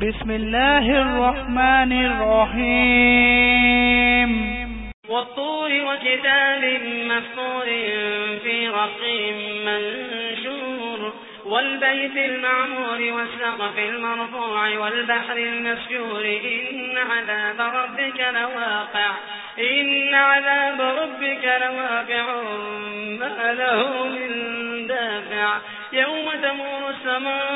بسم الله الرحمن الرحيم والطور وكتاب مفتور في رق منشور والبيت المعمور والسقف المرفوع والبحر المسجور. إن عذاب ربك لواقع إن عذاب ربك لواقع ما له من دافع. يوم تمور السماء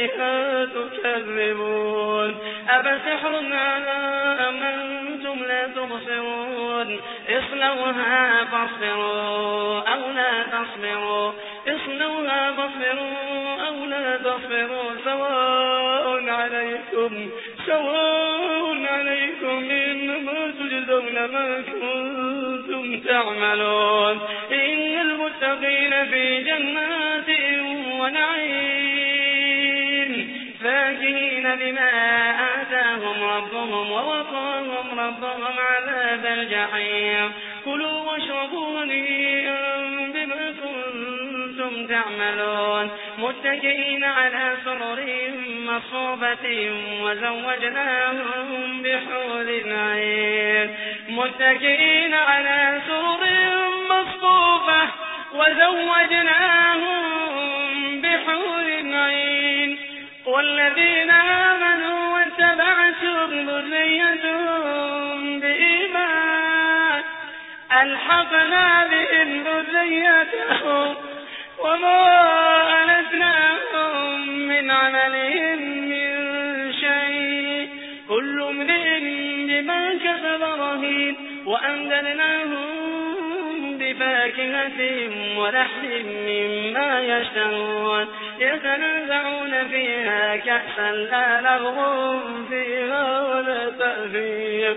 بها تكذبون. أفسحر هذا أم أنتم لا تبصرون؟ اصلوها فاصبروا أو لا تصبروا. اصلوها فاصبروا أو لا تصبروا. سواء عليكم سواء عليكم إنما تجزون ما كنتم تعملون. إن المتقين في جنات ونعيم. فاكهين بما آتاهم ربهم ووقاهم ربهم عذاب الجحيم. كلوا واشربوا هنيئا بما كنتم تعملون. متكئين على سرر مصوبة وزوجناهم بحور عين. متكئين على سرر مصفوفة وزوجناهم بحور عين. والذين ألحقنا بهم ذريتهم وما ألتناهم من عملهم من شيء. كل امرئ بما كسب رهين وأمددناهم بفاكهة ولحم مما يشتهون. يتنازعون فيها كأسا لا لغو فيها ولا تأثير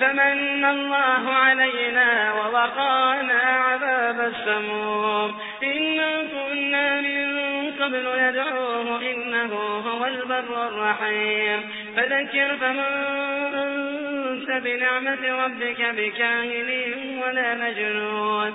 فمن الله علينا ووقانا عذاب السموم. إنا كنا من قبل يدعوه إنه هو البر الرحيم. فذكر فمن أنت بنعمة ربك بكاهن ولا مجنون.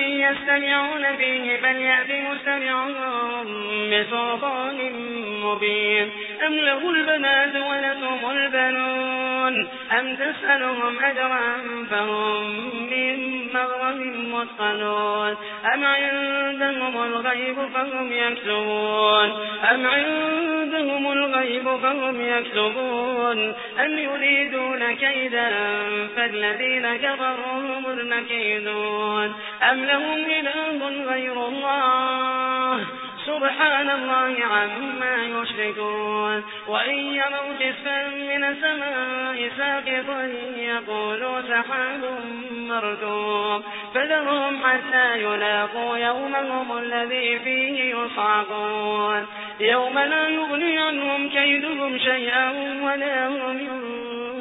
يستمعون فيه فليأتي مستمعهم بسلطان مبين. أم له البنات ولكم البنون؟ أم تسألهم أجرا فهم من مغرم مثقلون؟ أم عندهم الغيب فهم يكتبون؟ أم عندهم الغيب فهم يكتبون؟ أم يريدون كيدا فالذين كفروا هم النكيدون أم لهم إله غير الله؟ سبحان الله عما يشركون. وإن يروا كسفا من السماء ساقطا يقولوا سحاب مركوب فذرهم حتى يلاقوا يومهم الذي فيه يصعقون. يوم لا يغني عنهم كيدهم شيئا ولا هم ينصرون